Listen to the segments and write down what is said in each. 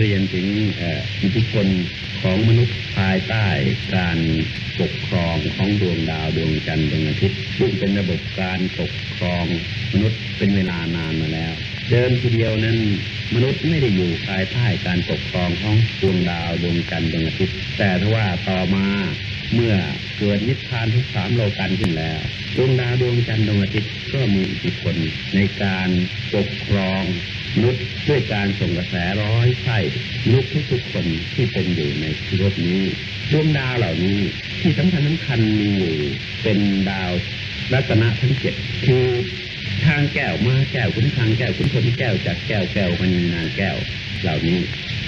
เรียนถึงอิทธิพลของมนุษย์ภายใต้การปกครองของดวงดาวดวงจันทร์ดวงอาทิตย์ซึ่งเป็นระบบการปกครองมนุษย์เป็นเวลานานมาแล้ว เดิมทีเดียวนั้นมนุษย์ไม่ได้อยู่ภายใต้การปกครองของดวงดาวดวงจันทร์ดวงอาทิตย์ แต่ถ้าว่าต่อมา เมื่อเกิดนิพพานทุกสามโลกันขึ้นแล้วดวงดาวดวงจันทร์ดวงอาทิตย์ก็มีอิทธิพลในการปกครองมนุษย์ด้วยการส่งกระแสร้อยไส้มนุษย์ทุกๆคนที่เป็นอยู่ในโลกนี้ดวงดาวเหล่านี้ที่สำคัญสำคัญมีอยู่เป็นดาวรัตนะทั้งเจ็ดคือทางแก้วมาแก้วขุนทางแก้วขุนพลแก้วจากแก้วแก้วมันนางแก้วเหล่านี้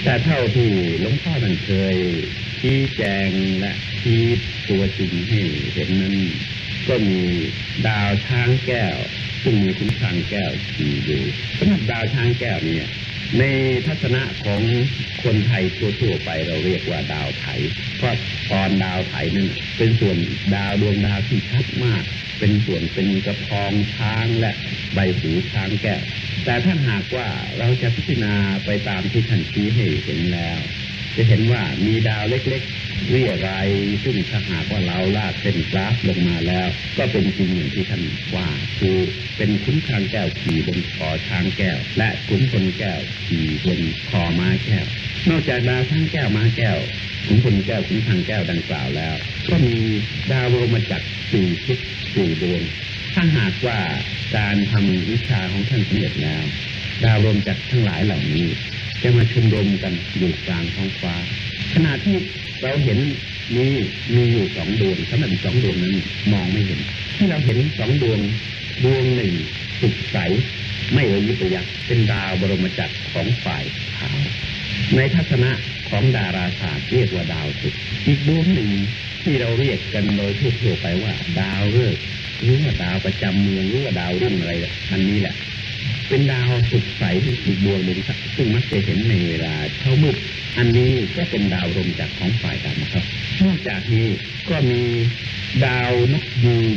แต่เท่าที่หลวงพ่อท่านเคยชี้แจงและชี้ตัวจริงให้เห็นนั้น ก็มีดาวช้างแก้ว ซึ่งมีคุณช้างแก้วขี่อยู่สำหรับดาวช้างแก้วเนี่ย ในทัศนะของคนไทยทั่วๆไปเราเรียกว่าดาวไถเพราะตอนดาวไถนั้นเป็นส่วนดาวดวงดาวที่ชัดมาก เป็นส่วนเป็นกระพองช้างและใบหูช้างแก้วแต่ถ้าหากว่าเราจะพิจารณาไปตามที่ท่านชี้ให้เห็นแล้ว จะเห็นว่ามีดาวเล็กๆเรียรายซึ่งถ้าหากว่าเราลากเส้นกราฟลงมาแล้ว ก็เป็นจริงอย่างที่ท่านว่า คือเป็นคุ้นช้างแก้วขี่บนคอช้างแก้ว และขุนพลแก้วขี่บนคอม้าแก้ว นอกจากดาวช้างแก้วม้าแก้วขุนพลแก้วขุนทางแก้วดังกล่าวแล้ว ก็มีดาวโรมาจักรสี่ทิศสี่ดวงถ้าหากว่าการทำวิชาของท่านสำเร็จแล้ว ดาวโรมจักทั้งหลายเหล่านี้ จะมาชุมรมกันอยู่กลางท้องฟ้า ขณะที่เราเห็นมีมีอยู่สองดวงสำหรับสองดวงนั้นมองไม่เห็น ที่เราเห็นสองดวงดวงหนึ่งสุกใส ไม่ระยิบระยับเป็นดาวบรมจักรของฝ่ายขาว ในทัศนะของดาราศาสตร์เรียกว่าดาวศุกร์อีกดวงหนึ่งที่เราเรียกกันโดยทั่วไปว่า ดาวฤกษ์หรือว่าดาวประจำเมืองหรือว่าดาวรุ่งอะไรอันนี้แหละ เป็นดาวสุดใสอีกดวงหนึ่งซึ่งมักจะเห็นในเวลาเช้ามืดอันนี้ก็เป็นดาวลมจากของฝ่ายดำนะครับนอกจากนี้ก็มีดาวนกยูง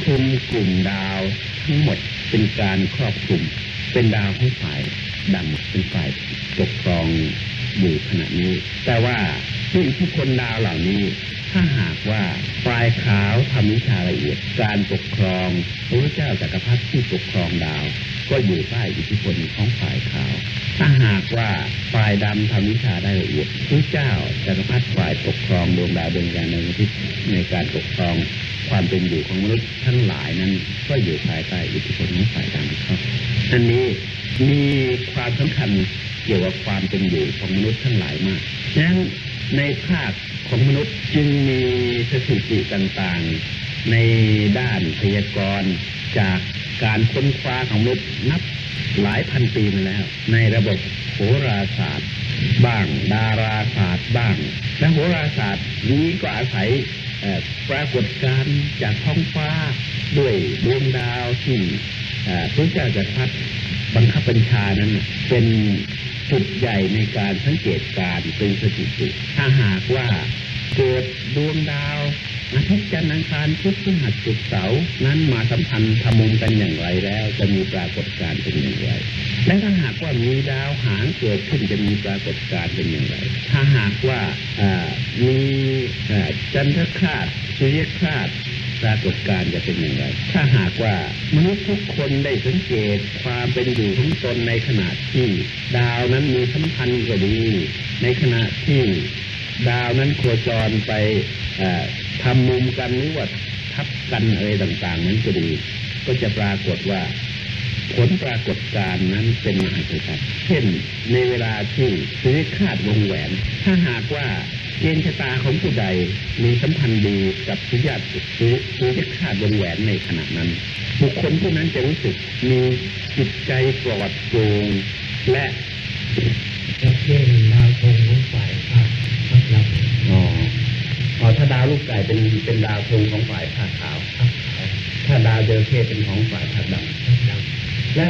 คลุมกลุ่มดาวทั้งหมดเป็นการครอบคลุม เป็นดาวของฝ่ายดำเป็นฝ่ายปกครองอยู่ขณะนี้ แต่ว่าด้วยอิทธิพลดาวเหล่านี้ ถ้าหากว่าฝ่ายขาวทำวิชาละเอียดการปกครองพระเจ้าจักรพรรดิที่ปกครองดาว ก็อยู่ใต้อิทธิพลของฝ่ายขาว ถ้าหากว่าฝ่ายดำทำวิชาได้ละเอียดพระเจ้าจักรพรรดิฝ่ายปกครองดวงดาวดวงจันทร์ในทิศในการปกครองความเป็นอยู่ของมนุษย์ทั้งหลายนั้น ก็อยู่ภายใต้อิทธิพลของฝ่ายดำครับอันนี้มีความสำคัญเกี่ยวกับความเป็นอยู่ของมนุษย์ทั้งหลายมากฉะนั้น ในภาคของมนุษย์จึงมีสถิติต่างๆ ในด้านพยากรณ์จากการค้นคว้าของมนุษย์นับหลายพันปีมาแล้ว ในระบบโหราศาสตร์ บ้าง ดาราศาสตร์บ้าง และโหราศาสตร์นี้ก็อาศัยปรากฏการณ์จากท้องฟ้าด้วยดวงดาวที่พระเจ้าจะพัดบังคับบัญชานั้นเป็น จุดใหญ่ในการสังเกตการเป็นสถิติ ถ้าหากว่าเกิดดวงดาวอาทิตย์จันทร์อังคารพุธพฤหัสศุกร์เสาร์นั้นมาสัมพันธ์ทำมุมกันอย่างไรแล้ว จะมีปรากฏการณ์เป็นอย่างไร และถ้าหากว่ามีดาวหางเกิดขึ้นจะมีปรากฏการณ์เป็นอย่างไร ถ้าหากว่ามีจันทคราสสุริยคราส ปรากฏการณ์จะเป็นอย่างไร ถ้าหากว่ามนุษย์ทุกคนได้สังเกตความเป็นอยู่ของตนในขณะที่ ดาวนั้นมีสัมพันธ์ก็ดี ในขณะที่ดาวนั้นโคจรไปทำมุมกันหรือว่าทับกันอะไรต่าง ๆ นั้นก็ดี ก็จะปรากฏว่า ผลปรากฏการณ์นั้นเป็นมหาศาลเช่นในเวลาที่ซื้อคาดวงแหวน ถ้าหากว่า เกณฑ์ชะตาของผู้ใดมีสัมพันธ์ดีกับสุญาติซื้อซื้อคาดวงแหวนในขณะนั้น บุคคลผู้นั้นจะรู้สึกมีจิตใจปลอดโปร่งและเช่นดาวธงของฝ่ายภาคครับอ๋ออ๋อถ้าดาวลูกไก่เป็นเป็นดาวธงของฝ่ายผ้าขาว ถ้าดาวเจอเทศเป็นของฝ่ายผ้าดำและ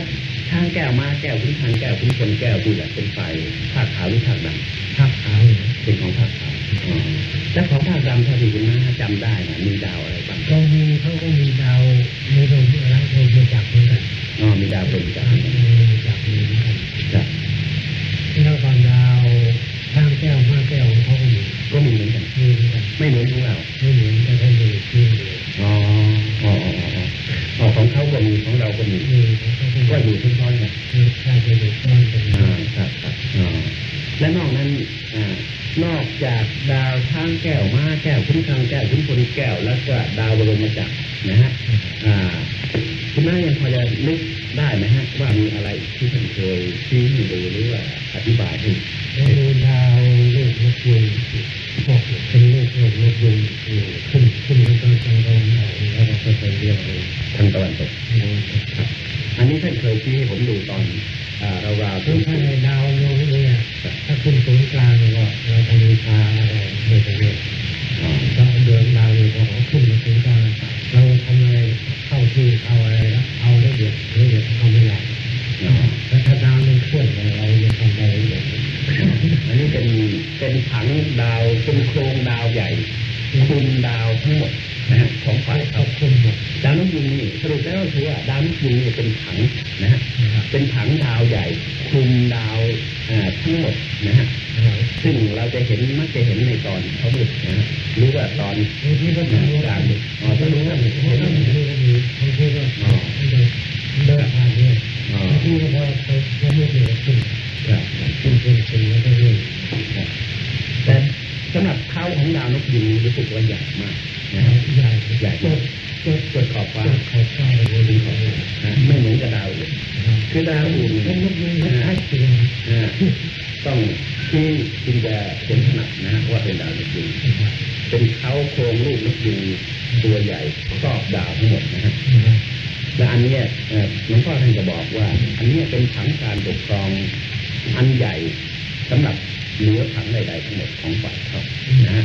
ทางแก้วมาแก้วพื้นทางแก้วพื้นคนแก้วดีแหละเป็นฝ่ายผ้าขาวหรือผ้าดำผ้าขาวเป็นของผ้าขาว แล้วของภาพจำเท่าที่คุณนะจำได้นะมีดาวอะไรบ้างก็มีเขาก็มีดาวมีดวงรักดวงจักรเหมือนกันอ๋อมีดาวดวงจักรดวงจักรเหมือนกันครัที่นครดาวข้างแก้วข้างแก้วเขาก็มีก็มีเหมือนกันไม่เหมือนของเราไม่เหมือนแต่เขามีชื่อเดียวอ๋ออ๋อของเขาก็มีของเราก็มีก็อยู่ซ้อนๆกันใช่ใช่ จากดาวช้างแก้วม้าแก้วคุ้มคลังแก้วคุ้มพลแก้ว แล้วก็ดาวบรมจักรนะฮะคุณน้ายังพอจะนึกได้ไหมฮะ ว่ามีอะไรที่ท่านเคยชี้ให้ดูหรือว่าอธิบายให้ดูดาวลูกนกยุงพวกเป็นลูกนกยุงขึ้นขึ้นแล้วก็จังตะวันออกแล้วเราก็ไปเรียกทางตะวันตกอันนี้ท่านเคยชี้ให้ผมดูตอน อ่าเราๆซึ่ที่งถ้าในดาวดวงนี้ถ้าขึ้นศูนย์กลางก็เราจะมีพาอะไรไม่ไปเรียกอ๋อก็เดือนดาวนี่พอเขาขึ้นมาถึงกลางเราทำอะไรเข้าที่เอาอะไรแล้วเอาละเอียดละเอียดเอาไม่ได้อ๋อแล้วถ้าดาวมันเคลื่อนเราจะทำได้ละเอียดอันนี้เป็นเป็นผังดาวเป็นโครงดาวใหญ่คุมดาวทั้งหมดนะฮะของฝ่ายเขาเขาคุมหมดดาวนกยุงนี่สรุปแล้วก็คือว่าดาวนกยุงนี่เป็นผังนะฮะนะครับ เป็นผังดาวใหญ่คลุมดาวอ่าทั้งหมดนะฮะซึ่งเราจะเห็นมักจะเห็นในตอนเขามืดนะฮะหรือว่าตอนบางทีก็ทำรู้กลางดึกอ๋อก็ถ้ารู้รู้ว่าว่าเห็น ดาวนกยุงรู้สึกว่าใหญ่มากนะครับใหญ่ใหญ่ก็มากก็เกิดขอบฟ้าก็เขาเข้าไปบนเขาเลยนะไม่เหมือนกับดาวอื่นคือดาวอื่นเป็นลูกมือคล้ายๆตัวนะฮะต้องที่จึงจะเห็นถนัดนะฮะว่าเป็นดาวนกยุงเป็นเขาโครงรูปนกยุงตัวใหญ่ครอบดาวทั้งหมดนะฮะและอันเนี้ยเอ่อหลวงพ่อท่านจะบอกว่า อันเนี้ยเป็นผังการปกครองอันใหญ่สำหรับ เหนือผังใดๆทั้งหมดของฝ่ายเขานะฮะ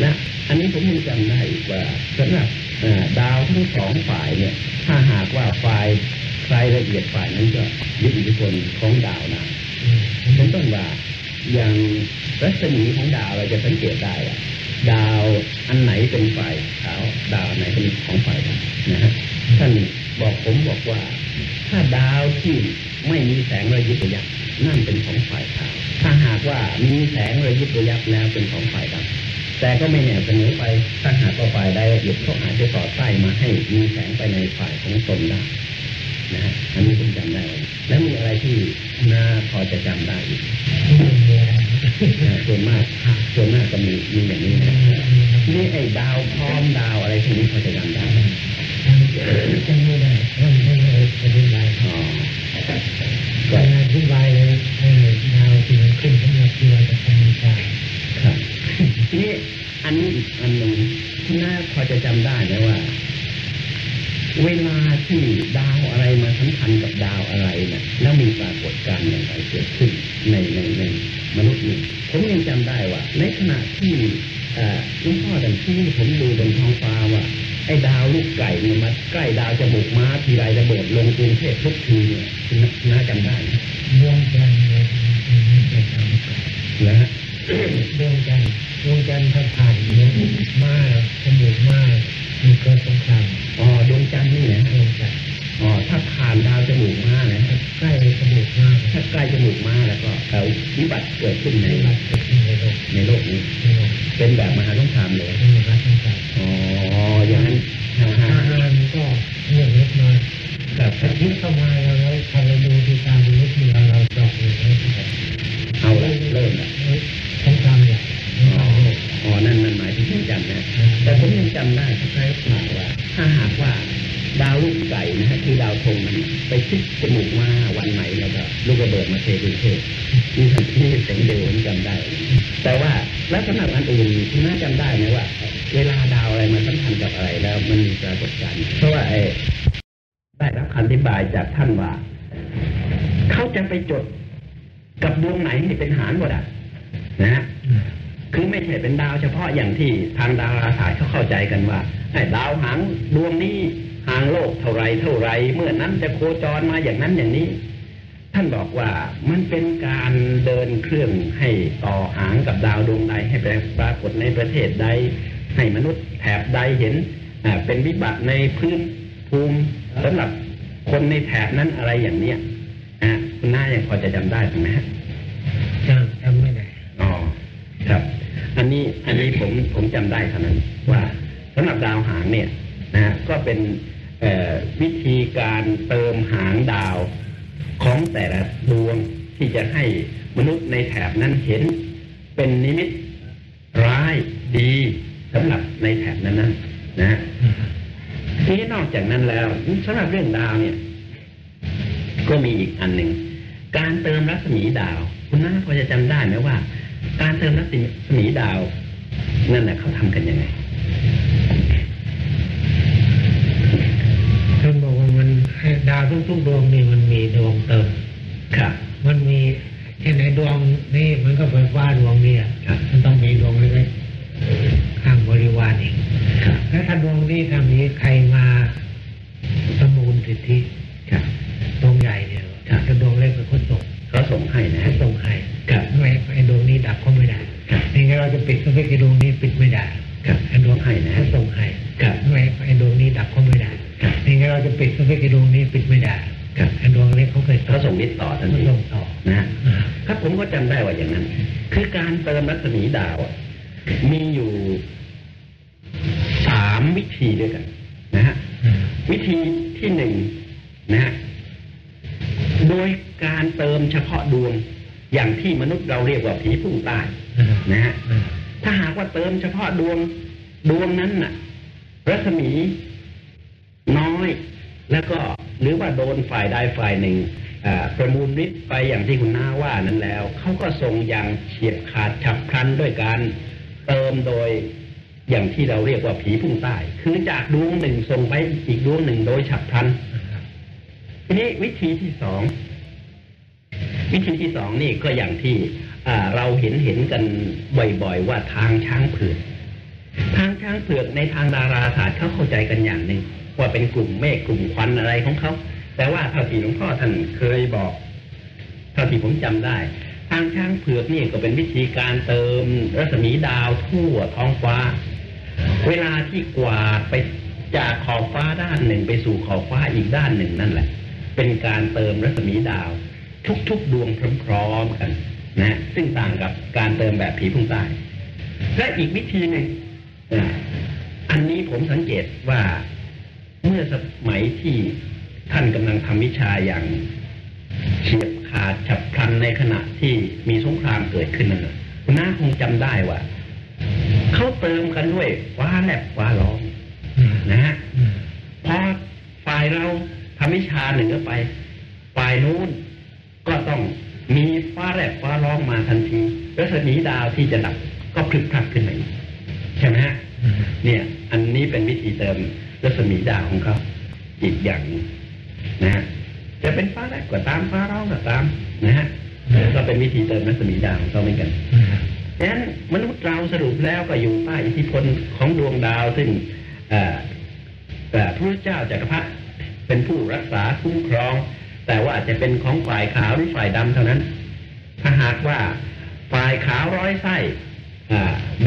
และอันนี้ผมยังจำได้อีกว่าสำหรับเอ่อดาวทั้งสองฝ่ายเนี่ย ถ้าหากว่าฝ่ายใครละเอียดฝ่ายนั้นก็ยึดอิทธิพลของดาวนะเป็นต้นว่าอย่างรัศมีของดาวเราจะสังเกตได้อะดาวอันไหนเป็นฝ่ายขาวดาวอันไหนเป็นของฝ่ายดำนะฮะท่านบอกผมบอกว่า ถ้าดาวที่ไม่มีแสงระยิบระยับนั่นเป็นของฝ่ายขาว ถ้าหากว่ามีแสงระยิบระยับแล้วเป็นของฝ่ายดำแต่ก็ไม่แน่เสมอไปถ้าหากว่าฝ่ายใดละเอียดเขาอาจจะต่อใต้มาให้มีแสงไปในฝ่ายของตนได้นะฮะอันนี้ผมจำได้ แล้วมีอะไรที่น่าพอจะจำได้อีกนะส่วนมากส่วนมากก็มีมีอย่างนี้นะนี่ไอ้ดาวพร้อมดาวอะไรพวกนี้พอจะจำได้ไหมจำไม่ได้ท่านท่านเลยอธิบายอ๋อการอธิบายเลย ให้ดาวที่มันขึ้นสำหรับที่เราจะทำวิชาครับ ทีนี้อันนี้อีกอันหนึ่งที่น่าพอจะจำได้ไหมว่า เวลาที่ดาวอะไรมาสัมพันธ์กับดาวอะไรเนี่ยแล้วมีปรากฏการณ์อย่างไรเกิดขึ้นในในในมนุษย์นี่ผมยังจำได้ว่า ในขณะที่เอ่อหลวงพ่อดันที่ผมดูบนท้องฟ้าว่าไอ้ดาวลูกไก่เนี่ยมาใกล้ดาวจมูกม้าทีไรระเบิดลงกรุงเทพทุกทีเนี่ยคุณน่าจำได้ไหมดวงจันทร์ นนะฮะดวงจันทร์ดวงจันทร์ถ้าผ่านเนี่ยมาจมูกมามีเกิดสงครามอ๋อดวงจันทร์นี่นะดวงจันทร์อ๋อถ้าผ่านดาวจมูกม้านะใกล้จมูกมาถ้าใกล้จมูกม้าแล้วก็เอ่อวิบัติเกิดขึ้นในในรัฐเกิดขึ้นในโลกในโลกนี้ในโลกเป็นแบบมหาสงครามเลยในรัฐต่างอ๋ออย่างนั้นฮะๆฮะอาหารก็เงียบเล็กน้อยครับถ้าคิดเข้ามาเราแล้ว กันนะ แต่ผมยังจำได้คล้ายๆมาว่า ถ้าหากว่าดาวลูกไก่นะฮะคือดาวธงมันไปชิดจมูกม้าวันไหนแล้วก็ลูกระเบิดมาเทกรุงเทพนี่ทันที่เสียงเดียวผมจำได้ แต่ว่าแล้วสำหรับอันอื่นคุณน่าจำได้ไหมว่า เวลาดาวอะไรมาสัมพันธ์กับอะไรแล้วมันมีปรากฏการณ์เพราะว่าไอ้ได้รับคำอธิบายจากท่านว่าเขาจะไปจดกับดวงไหนให้เป็นหารหมดอะนะฮะ คือไม่ใช่เป็นดาวเฉพาะอย่างที่ทางดาราศาสตร์เขาเข้าใจกันว่าไอ้ดาวหางดวงนี้ห่างโลกเท่าไรเท่าไรเมื่อนั้นจะโคจรมาอย่างนั้นอย่างนี้ ท่านบอกว่ามันเป็นการเดินเครื่องให้ต่อหางกับดาวดวงใดให้ปรากฏในประเทศใด ให้มนุษย์แถบใดเห็นเป็นวิบัติในพื้นภูมิสำหรับคนในแถบนั้นอะไรอย่างเนี้ยอ่าคุณน้ายังพอจะจำได้ไหมฮะ นนนี้อันนี้ผมผมจำได้เท่านั้น ว่าสำหรับดาวหางเนี่ยนะก็เป็นวิธีการเติมหางดาวของแต่ละดวงที่จะให้มนุษย์ในแถบนั้นเห็นเป็นนิมิตร้ายดีสำหรับในแถบนั้นนะฮะทีนี้นอกจากนั้นแล้วสำหรับเรื่องดาวเนี่ย ก็มีอีกอันหนึ่งการเติมรัศมีดาว คุณน้าพอจะจำได้ไหมว่า การเติมรัศมีดาว นั่นแหละเขาทำกันยังไงท่านบอกว่ามันให้ดาวทุกๆดวงนี่มันมีดวงเติมครับ มันมีเช่นในดวงนี่มันก็ไฟฟ้าดวงนี้อะ ดวงนี้ดับก็ไม่ได้ครับนี่ไงเราจะปิดสวิตช์ไอ้ดวงนี้ปิดไม่ได้ครับไอ้ดวงเล็กเขาเคยเขาส่งนิดต่อทันเขาทีส่งต่อนะฮะอ่าครับผมก็จำได้ว่าอย่างนั้น คือการเติมรัศมีดาวอะมีอยู่สามวิธีด้วยกัน นะฮะอ่าวิธีที่หนึ่งนะฮะโดยการเติมเฉพาะดวง อย่างที่มนุษย์เราเรียกว่าผีพุ่งใต้อ่านะฮะอ่าถ้าหากว่าเติมเฉพาะดวงดวงนั้นน่ะ รัศมีน้อย แล้วก็หรือว่าโดนฝ่ายใดฝ่ายหนึ่งประมูลฤทธิ์ไปอย่างที่คุณน้าว่านั้นแล้วเขาก็ส่งอย่างเฉียบขาดฉับพลันด้วยการเติมโดยอย่างที่เราเรียกว่าผีพุ่งใต้คือจากดวงหนึ่งส่งไปอีกดวงหนึ่งโดยฉับพลันทีนี้วิธีที่สองวิธีที่สองนี่ก็อย่างที่เราเห็นเห็นกันบ่อยๆ ว่าทางช้างเผือกทางช้างเผือกในทางดาราศาสตร์เขาเข้าใจกันอย่างหนึ่ง ว่าเป็นกลุ่มเมฆกลุ่มควันอะไรของเขาแต่ว่าเท่าที่หลวงพ่อท่านเคยบอก เท่าที่ผมจำได้ ทางช้างเผือกนี่ก็เป็นวิธีการเติมรัศมีดาวทั่วท้องฟ้า เวลาที่กวาดไปจากขอบฟ้าด้านหนึ่งไปสู่ขอบฟ้าอีกด้านหนึ่งนั่นแหละ เป็นการเติมรัศมีดาว ทุกๆดวงพร้อมๆกันนะซึ่งต่างกับการเติมแบบผีพุ่งใต้และอีกวิธีหนึ่งอันนี้ผมสังเกตว่า มื่อสมัยที่ท่านกำลังทำวิชาอย่างเฉียบขาดฉับพลันในขณะที่มีสงครามเกิดขึ้นนั่นน่ะคุณน้าคงจำได้ว่าเขาเติมกันด้วยฟ้าแลบฟ้าร้องอืมนะฮะอืมพอฝ่ายเราทำวิชาหนึ่งก็ไป ฝ่ายนู้นก็ต้องมีฟ้าแลบฟ้าร้องมาทันทีรัศมีดาวที่จะดับก็พลึกพลักขึ้นมาอีกใช่ไหมฮะอืมเนี่ย อันนี้เป็นวิธีเติม รัศมีดาวของเขาอีกอย่างนะฮะจะเป็นฟ้าแลบก็ตามฟ้าร้องก็ตามนะฮะก็เป็นวิธีเติมรัศมีดาวของเขาเหมือนกันดังนั้นมนุษย์เราสรุปแล้วก็อยู่ใต้อิทธิพลของดวงดาวซึ่งเอ่พระเจ้าจักรพรรดิเป็นผู้รักษาคุ้มครอง แต่ว่าจะเป็นของฝ่ายขาวหรือฝ่ายดำเท่านั้น ถ้าหากว่าฝ่ายขาวร้อยไส้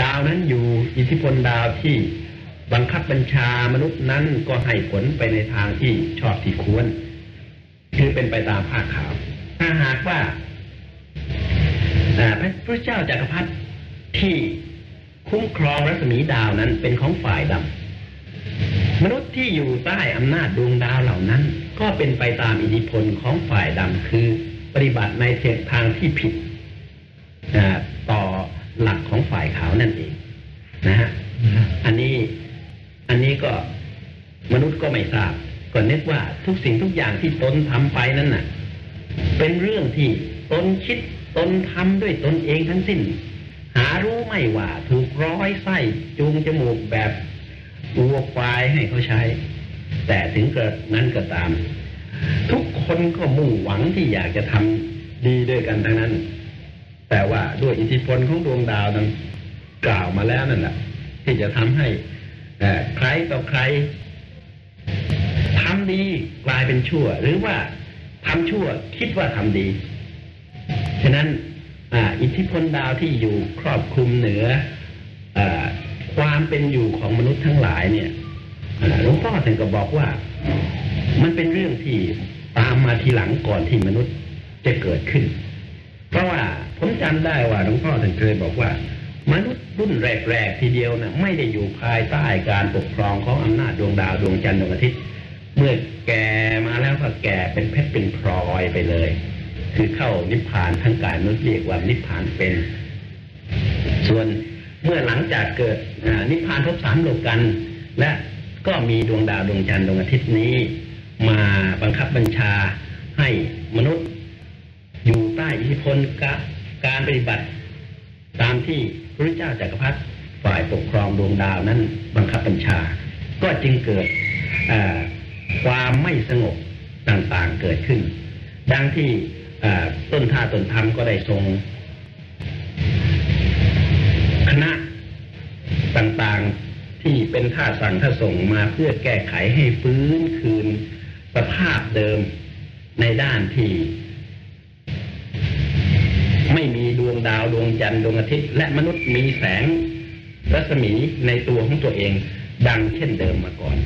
ดาวนั้นอยู่อิทธิพลดาวที่ บังคับบัญชามนุษย์นั้นก็ให้ผลไปในทางที่ชอบที่ควร คือเป็นไปตามภาคขาว ถ้าหากว่าอ่าพระพุทธเจ้าจักรพรรดิที่คุ้มครองรัศมีดาวนั้นเป็นของฝ่ายดำมนุษย์ที่อยู่ใต้อำนาจดวงดาวเหล่านั้น ก็เป็นไปตามอิทธิพลของฝ่ายดำคือปฏิบัติในเส้นทางที่ผิดอ่าต่อหลักของฝ่ายขาวนั่นเองนะฮะอืมอันนี้ อันนี้ก็มนุษย์ก็ไม่ทราบก็นึกว่าทุกสิ่งทุกอย่างที่ตนทำไปนั้นน่ะ เป็นเรื่องที่ตนคิดตนทำด้วยตนเองทั้งสิ้น หารู้ไม่ว่าถูกร้อยไส้จูงจมูกแบบวัวควายให้เขาใช้ แต่ถึงกระนั้นก็ตาม ทุกคนก็มุ่งหวังที่อยากจะทำดีด้วยกันทั้งนั้น แต่ว่าด้วยอิทธิพลของดวงดาวนั้นกล่าวมาแล้วนั่นแหละที่จะทำให้ ใครต่อใครทำดีกลายเป็นชั่ว หรือว่าทำชั่วคิดว่าทำดี ฉะนั้นอิทธิพลดาวที่อยู่ครอบคลุมเหนืออความเป็นอยู่ของมนุษย์ทั้งหลายเนี่ยหลวงพ่อท่านก็บอกว่า มันเป็นเรื่องที่ตามมาทีหลังก่อนที่มนุษย์จะเกิดขึ้น เพราะว่าผมจำได้ว่าหลวงพ่อท่านเคยบอกว่า มนุษย์รุ่นแรกๆทีเดียวนะไม่ได้อยู่ภายใต้การปกครองของอำนาจดวงดาวดวงจันทร์ดวงอาทิตย์ เมื่อแก่มาแล้วก็แก่เป็นเพชรเป็นพลอยไปเลย คือเข้านิพพานทั้งกายมนุษย์เรียกว่านิพพานเป็น ส่วนเมื่อหลังจากเกิดนิพพานทบสามโลกัน และก็มีดวงดาวดวงจันทร์ดวงอาทิตย์นี้ มาบังคับบัญชาให้มนุษย์ อยู่ใต้อิทธิพลกการปฏิบัติ ตามที่ พระเจ้าจักรพรรดิฝ่ายปกครองดวงดาวนั้นบังคับบัญชา ก็จึงเกิดความไม่สงบต่างๆเกิดขึ้น ดังที่ต้นท่าต้นธรรมก็ได้ทรง คณะต่างๆที่เป็นท่าสั่งท่าส่งมาเพื่อแก้ไขให้ฟื้นคืนสภาพเดิมในด้านที่ ไม่มีดวงดาวดวงจันทร์ดวงอาทิตย์ และมนุษย์มีแสงรัศมีในตัวของตัวเอง ดังเช่นเดิมมาก่อน